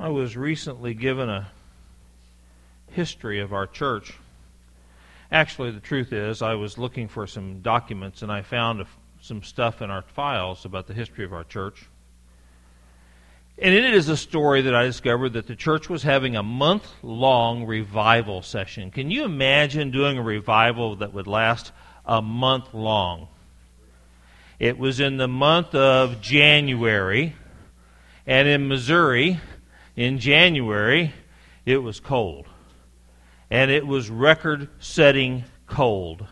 I was recently given a history of our church. Actually, the truth is, I was looking for some documents and I found some stuff in our files about the history of our church. And in it is a story that I discovered that the church was having a month long revival session. Can you imagine doing a revival that would last a month long? It was in the month of January, and in Missouri, in January, it was cold. And it was record setting cold.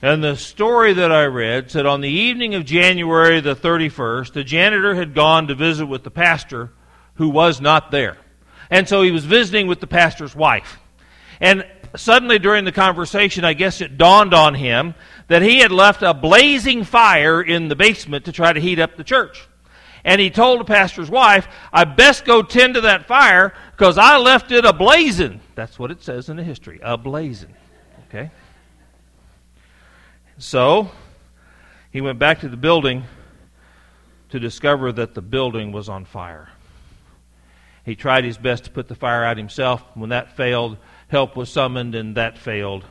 And the story that I read said on the evening of January the 31st, the janitor had gone to visit with the pastor who was not there. And so he was visiting with the pastor's wife. And suddenly during the conversation, I guess it dawned on him that he had left a blazing fire in the basement to try to heat up the church and he told the pastor's wife, I best go tend to that fire because I left it ablazing. That's what it says in the history, ablazing. Okay? So, he went back to the building to discover that the building was on fire. He tried his best to put the fire out himself. When that failed, help was summoned, and that failed.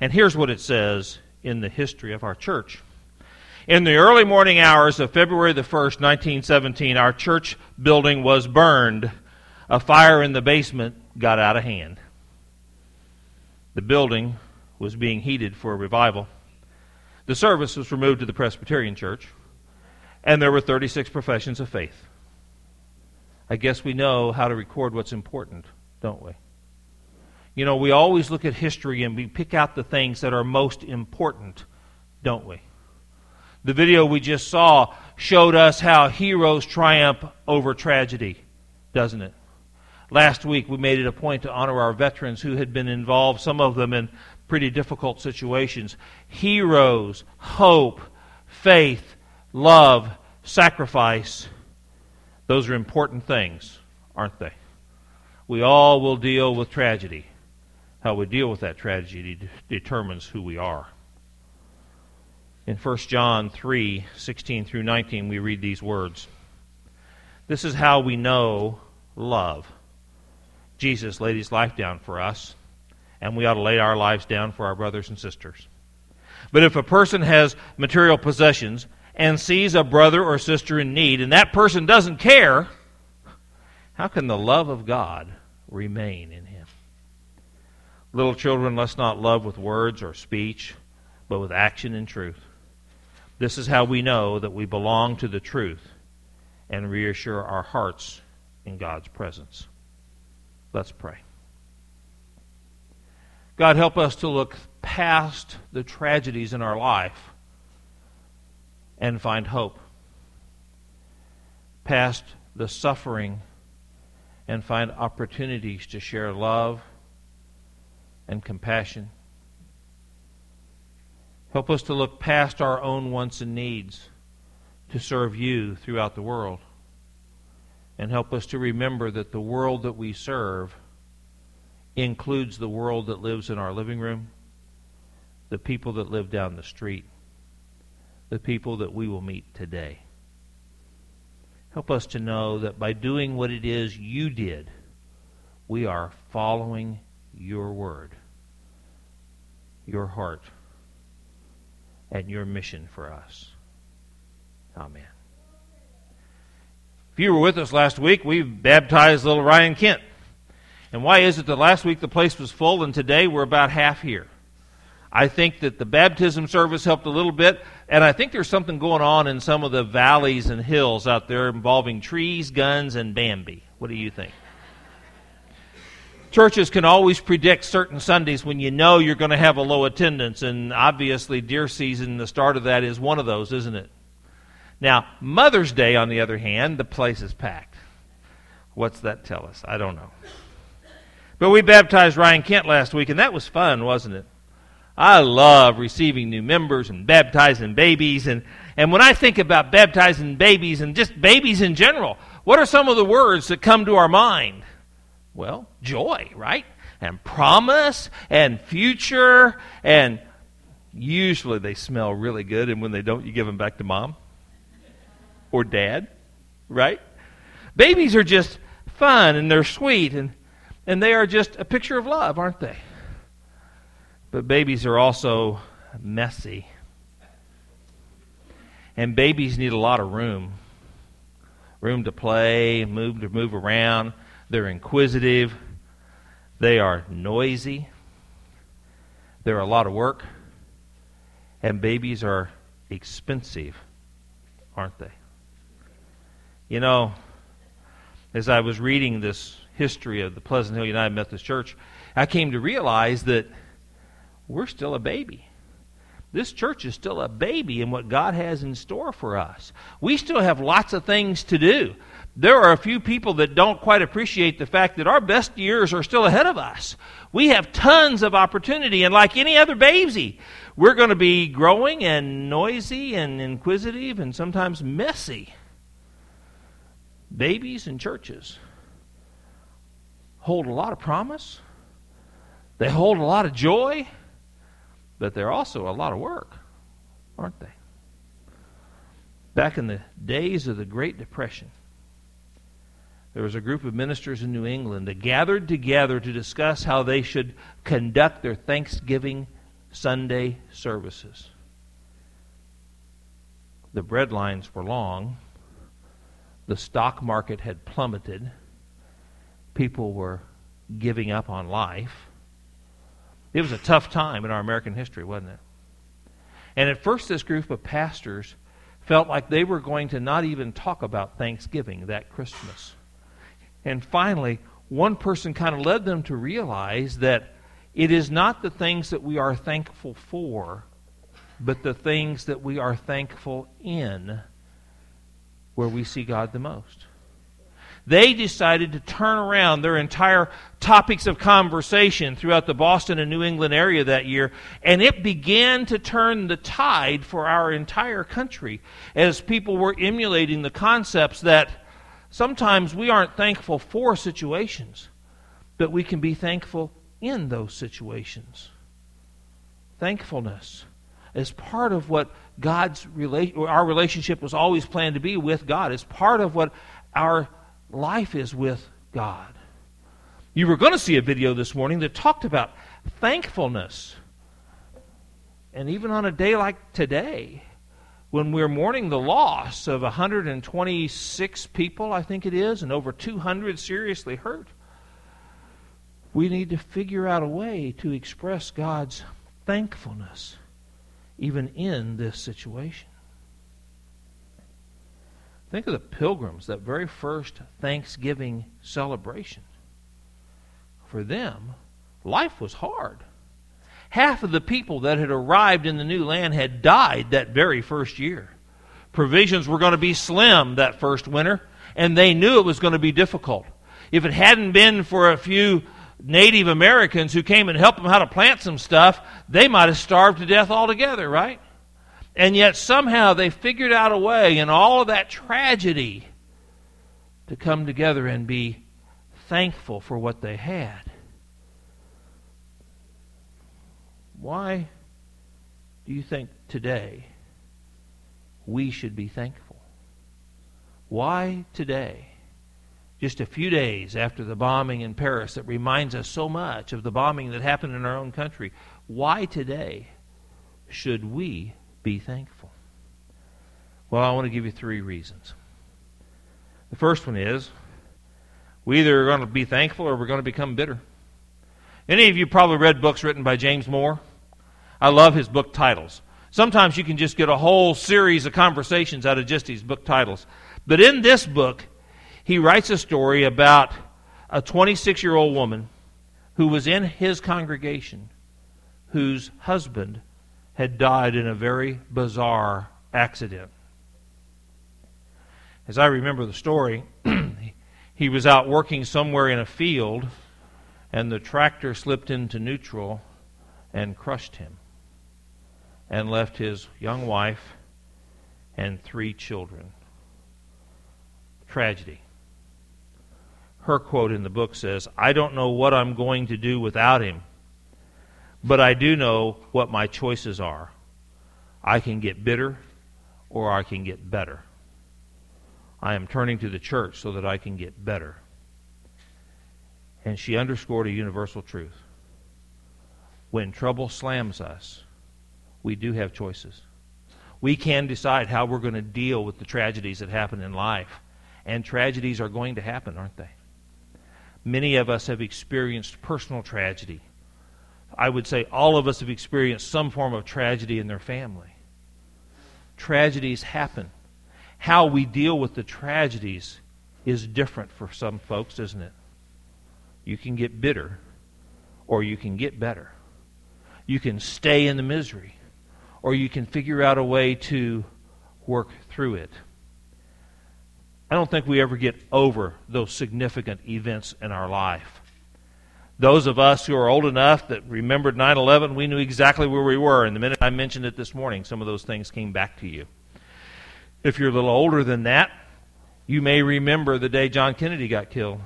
And here's what it says in the history of our church. In the early morning hours of February the 1st, 1917, our church building was burned. A fire in the basement got out of hand. The building was being heated for a revival. The service was removed to the Presbyterian Church, and there were 36 professions of faith. I guess we know how to record what's important, don't we? You know, we always look at history and we pick out the things that are most important, don't we? The video we just saw showed us how heroes triumph over tragedy, doesn't it? Last week we made it a point to honor our veterans who had been involved, some of them in pretty difficult situations. Heroes, hope, faith, love, sacrifice. Those are important things, aren't they? We all will deal with tragedy. How we deal with that tragedy determines who we are. In 1 John 3 16 through 19, we read these words This is how we know love. Jesus laid his life down for us, and we ought to lay our lives down for our brothers and sisters. But if a person has material possessions and sees a brother or sister in need, and that person doesn't care, how can the love of God remain in him? Little children, let's not love with words or speech, but with action and truth. This is how we know that we belong to the truth and reassure our hearts in God's presence. Let's pray. God, help us to look past the tragedies in our life and find hope, past the suffering and find opportunities to share love and compassion Help us to look past our own wants and needs to serve you throughout the world. And help us to remember that the world that we serve includes the world that lives in our living room, the people that live down the street, the people that we will meet today. Help us to know that by doing what it is you did, we are following your word, your heart and your mission for us. Amen. If you were with us last week, we baptized little Ryan Kent. And why is it that last week the place was full and today we're about half here? I think that the baptism service helped a little bit, and I think there's something going on in some of the valleys and hills out there involving trees, guns, and Bambi. What do you think? Churches can always predict certain Sundays when you know you're going to have a low attendance, and obviously, deer season, the start of that is one of those, isn't it? Now, Mother's Day, on the other hand, the place is packed. What's that tell us? I don't know. But we baptized Ryan Kent last week, and that was fun, wasn't it? I love receiving new members and baptizing babies. And, and when I think about baptizing babies and just babies in general, what are some of the words that come to our mind? Well, joy, right? And promise and future and usually they smell really good and when they don't you give them back to mom or dad, right? Babies are just fun and they're sweet and, and they are just a picture of love, aren't they? But babies are also messy. And babies need a lot of room room to play, move to move around. They're inquisitive. They are noisy. They're a lot of work. And babies are expensive, aren't they? You know, as I was reading this history of the Pleasant Hill United Methodist Church, I came to realize that we're still a baby. This church is still a baby in what God has in store for us. We still have lots of things to do. There are a few people that don't quite appreciate the fact that our best years are still ahead of us. We have tons of opportunity, and like any other baby, we're going to be growing and noisy and inquisitive and sometimes messy. Babies and churches hold a lot of promise, they hold a lot of joy, but they're also a lot of work, aren't they? Back in the days of the Great Depression, there was a group of ministers in New England that gathered together to discuss how they should conduct their Thanksgiving Sunday services. The bread lines were long. The stock market had plummeted. People were giving up on life. It was a tough time in our American history, wasn't it? And at first, this group of pastors felt like they were going to not even talk about Thanksgiving that Christmas. And finally, one person kind of led them to realize that it is not the things that we are thankful for, but the things that we are thankful in where we see God the most. They decided to turn around their entire topics of conversation throughout the Boston and New England area that year, and it began to turn the tide for our entire country as people were emulating the concepts that sometimes we aren't thankful for situations, but we can be thankful in those situations. Thankfulness is part of what God's rela- our relationship was always planned to be with God. It's part of what our life is with God. You were going to see a video this morning that talked about thankfulness. And even on a day like today, when we're mourning the loss of 126 people, I think it is, and over 200 seriously hurt, we need to figure out a way to express God's thankfulness even in this situation. Think of the pilgrims, that very first Thanksgiving celebration. For them, life was hard. Half of the people that had arrived in the new land had died that very first year. Provisions were going to be slim that first winter, and they knew it was going to be difficult. If it hadn't been for a few Native Americans who came and helped them how to plant some stuff, they might have starved to death altogether, right? And yet somehow they figured out a way in all of that tragedy to come together and be thankful for what they had. Why do you think today we should be thankful? Why today, just a few days after the bombing in Paris that reminds us so much of the bombing that happened in our own country, why today should we be thankful? Well, I want to give you three reasons. The first one is we either are going to be thankful or we're going to become bitter. Any of you probably read books written by James Moore? I love his book titles. Sometimes you can just get a whole series of conversations out of just these book titles. But in this book, he writes a story about a 26 year old woman who was in his congregation whose husband had died in a very bizarre accident. As I remember the story, he was out working somewhere in a field, and the tractor slipped into neutral and crushed him, and left his young wife and three children. Tragedy. Her quote in the book says, I don't know what I'm going to do without him but I do know what my choices are. I can get bitter or I can get better. I am turning to the church so that I can get better. And she underscored a universal truth. When trouble slams us, we do have choices. We can decide how we're going to deal with the tragedies that happen in life. And tragedies are going to happen, aren't they? Many of us have experienced personal tragedy. I would say all of us have experienced some form of tragedy in their family. Tragedies happen. How we deal with the tragedies is different for some folks, isn't it? You can get bitter or you can get better. You can stay in the misery or you can figure out a way to work through it. I don't think we ever get over those significant events in our life. Those of us who are old enough that remembered 9 11, we knew exactly where we were. And the minute I mentioned it this morning, some of those things came back to you. If you're a little older than that, you may remember the day John Kennedy got killed.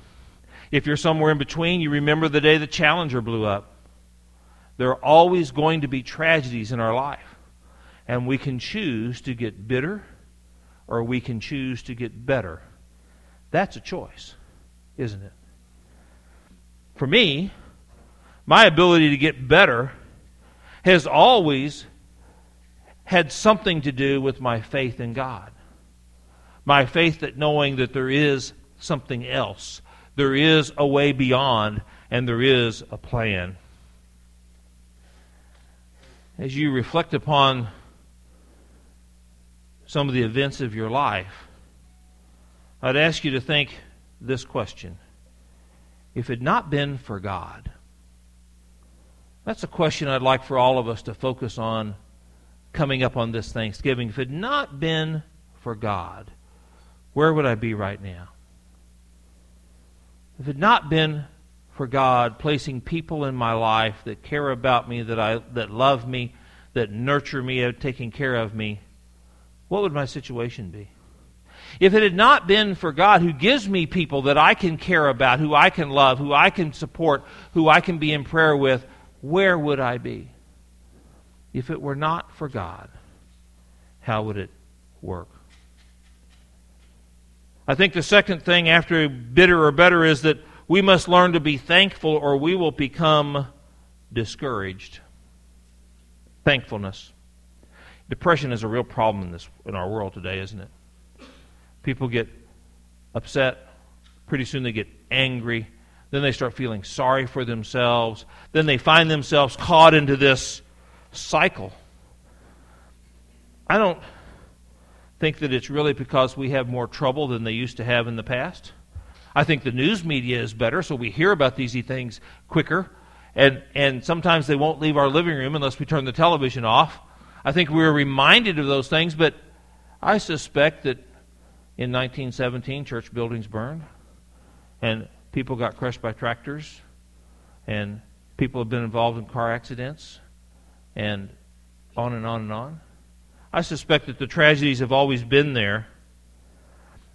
If you're somewhere in between, you remember the day the Challenger blew up. There are always going to be tragedies in our life. And we can choose to get bitter or we can choose to get better. That's a choice, isn't it? For me, my ability to get better has always had something to do with my faith in God. My faith that knowing that there is something else, there is a way beyond, and there is a plan. As you reflect upon some of the events of your life, I'd ask you to think this question. If it had not been for God, that's a question I'd like for all of us to focus on coming up on this Thanksgiving. If it had not been for God, where would I be right now? If it had not been for God placing people in my life that care about me, that I that love me, that nurture me, taking care of me, what would my situation be? If it had not been for God who gives me people that I can care about, who I can love, who I can support, who I can be in prayer with, where would I be? If it were not for God, how would it work? I think the second thing after bitter or better is that we must learn to be thankful or we will become discouraged. Thankfulness. Depression is a real problem in this in our world today, isn't it? People get upset, pretty soon they get angry, then they start feeling sorry for themselves, then they find themselves caught into this cycle. I don't think that it's really because we have more trouble than they used to have in the past. I think the news media is better, so we hear about these things quicker. And, and sometimes they won't leave our living room unless we turn the television off. I think we're reminded of those things, but I suspect that in 1917, church buildings burned, and people got crushed by tractors, and people have been involved in car accidents, and on and on and on. I suspect that the tragedies have always been there.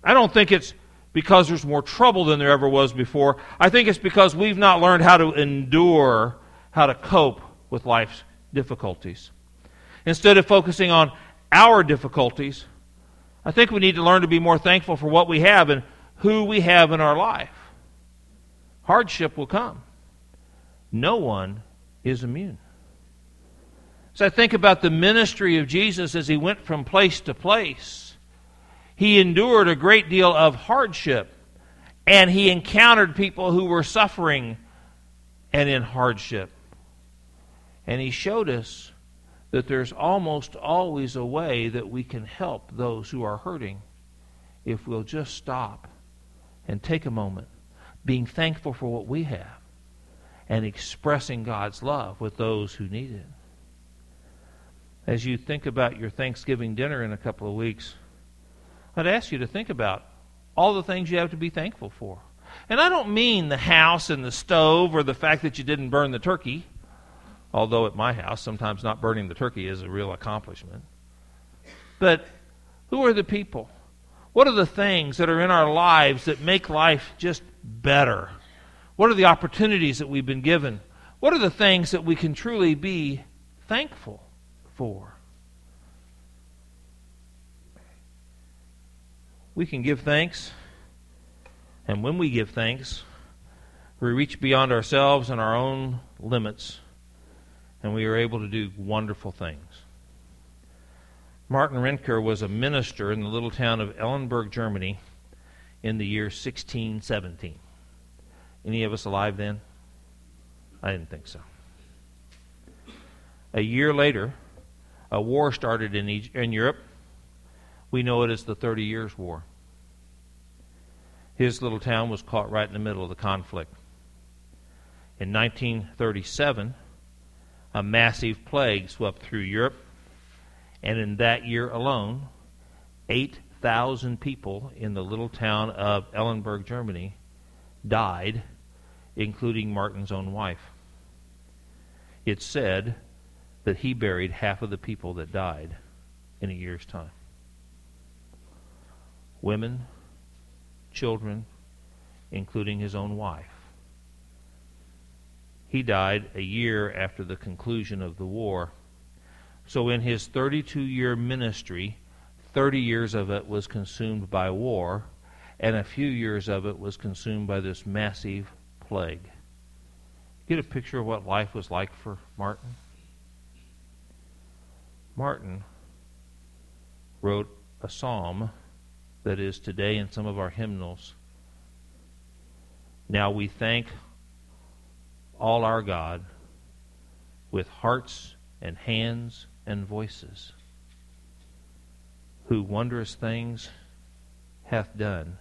I don't think it's because there's more trouble than there ever was before. I think it's because we've not learned how to endure, how to cope with life's difficulties. Instead of focusing on our difficulties, I think we need to learn to be more thankful for what we have and who we have in our life. Hardship will come. No one is immune. So I think about the ministry of Jesus as he went from place to place. He endured a great deal of hardship, and he encountered people who were suffering and in hardship. And he showed us that there's almost always a way that we can help those who are hurting if we'll just stop and take a moment, being thankful for what we have and expressing God's love with those who need it. As you think about your Thanksgiving dinner in a couple of weeks, I'd ask you to think about all the things you have to be thankful for. And I don't mean the house and the stove or the fact that you didn't burn the turkey. Although at my house, sometimes not burning the turkey is a real accomplishment. But who are the people? What are the things that are in our lives that make life just better? What are the opportunities that we've been given? What are the things that we can truly be thankful for? We can give thanks, and when we give thanks, We reach beyond ourselves and our own limits, and we are able to do wonderful things. Martin Rinkart was a minister in the little town of Eilenburg, Germany, in the year 1617. Any of us alive then? I didn't think so. A year later, a war started in, in Europe. We know it as the Thirty Years' War. His little town was caught right in the middle of the conflict. In 1937, a massive plague swept through Europe, and in that year alone, 8,000 people in the little town of Eilenburg, Germany, died, including Martin's own wife. It's said that he buried half of the people that died in a year's time. Women, children, including his own wife. He died a year after the conclusion of the war. So, in his 32 year ministry, 30 years of it was consumed by war, and a few years of it was consumed by this massive plague. Get a picture of what life was like for Martin? Martin wrote a psalm that is today in some of our hymnals. Now we thank all our God with hearts and hands and voices, who wondrous things hath done,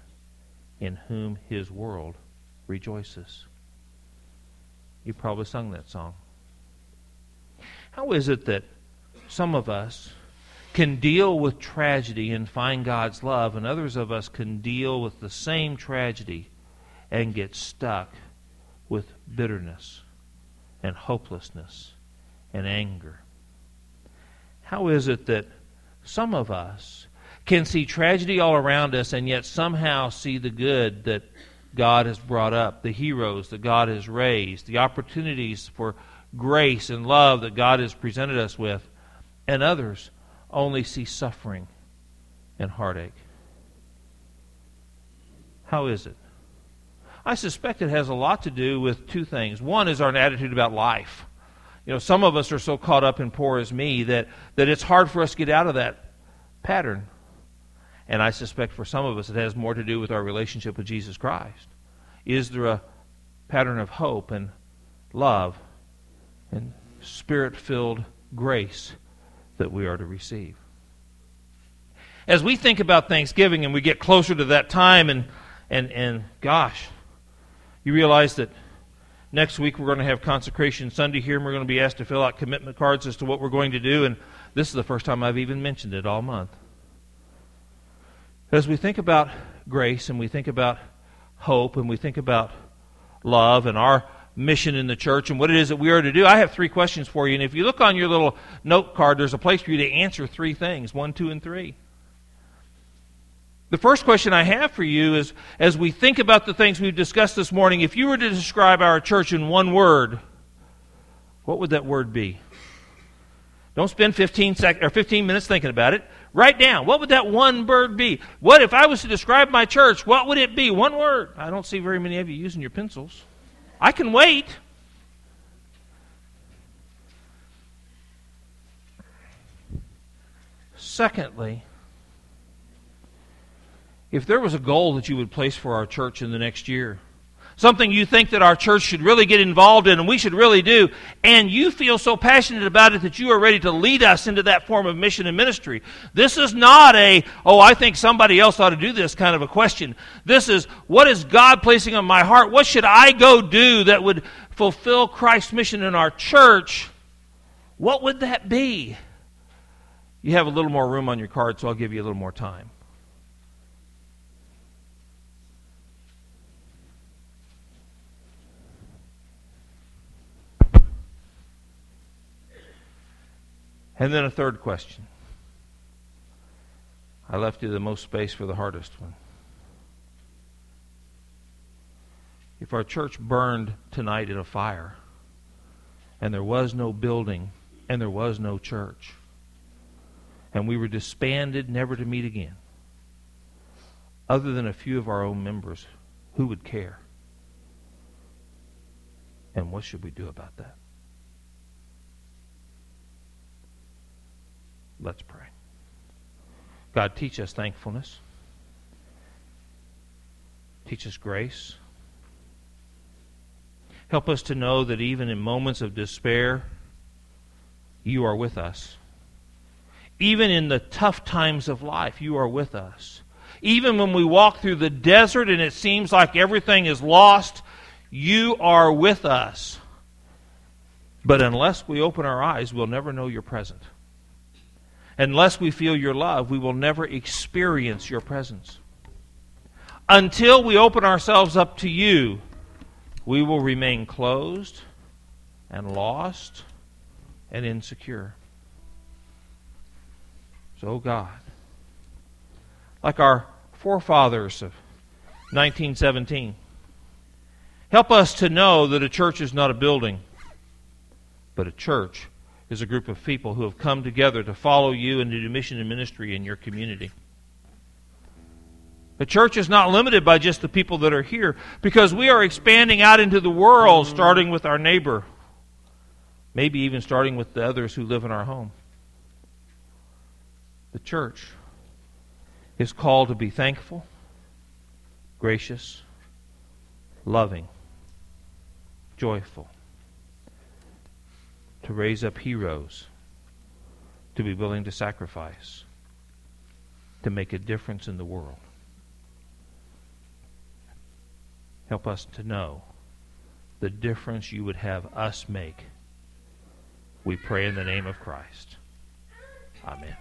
in whom his world rejoices. You probably sung that song. How is it that some of us can deal with tragedy and find God's love, and others of us can deal with the same tragedy and get stuck with bitterness and hopelessness and anger. How is it that some of us can see tragedy all around us and yet somehow see the good that God has brought up, the heroes that God has raised, the opportunities for grace and love that God has presented us with, and others only see suffering and heartache. How is it? I suspect it has a lot to do with two things. One is our attitude about life. You know, some of us are so caught up in poor as me that, that it's hard for us to get out of that pattern. And I suspect for some of us it has more to do with our relationship with Jesus Christ. Is there a pattern of hope and love and spirit filled grace that we are to receive. As we think about Thanksgiving and we get closer to that time, and, and, and gosh, you realize that next week we're going to have Consecration Sunday here, and we're going to be asked to fill out commitment cards as to what we're going to do, and this is the first time I've even mentioned it all month. As we think about grace and we think about hope and we think about love and our mission in the church and what it is that we are to do, I have three questions for you. And if you look on your little note card, there's a place for you to answer three things one, two, and three. The first question I have for you is as we think about the things we've discussed this morning, if you were to describe our church in one word, what would that word be? Don't spend 15, sec- or 15 minutes thinking about it. Write down. What would that one word be? What if I was to describe my church? What would it be? One word. I don't see very many of you using your pencils. I can wait. Secondly, if there was a goal that you would place for our church in the next year, something you think that our church should really get involved in and we should really do, and you feel so passionate about it that you are ready to lead us into that form of mission and ministry. This is not a, oh, I think somebody else ought to do this kind of a question. This is, what is God placing on my heart? What should I go do that would fulfill Christ's mission in our church? What would that be? You have a little more room on your card, so I'll give you a little more time. And then a third question. I left you the most space for the hardest one. If our church burned tonight in a fire, and there was no building, and there was no church, and we were disbanded never to meet again, other than a few of our own members, who would care? And what should we do about that? Let's pray. God, teach us thankfulness. Teach us grace. Help us to know that even in moments of despair, you are with us. Even in the tough times of life, you are with us. Even when we walk through the desert and it seems like everything is lost, you are with us. But unless we open our eyes, we'll never know you're present. Unless we feel your love, we will never experience your presence. Until we open ourselves up to you, we will remain closed and lost and insecure. So, God, like our forefathers of 1917, help us to know that a church is not a building, but a church is a group of people who have come together to follow you and to do mission and ministry in your community. The church is not limited by just the people that are here because we are expanding out into the world, starting with our neighbor, maybe even starting with the others who live in our home. The church is called to be thankful, gracious, loving, joyful, to raise up heroes, to be willing to sacrifice, to make a difference in the world. Help us to know the difference you would have us make. We pray in the name of Christ. Amen.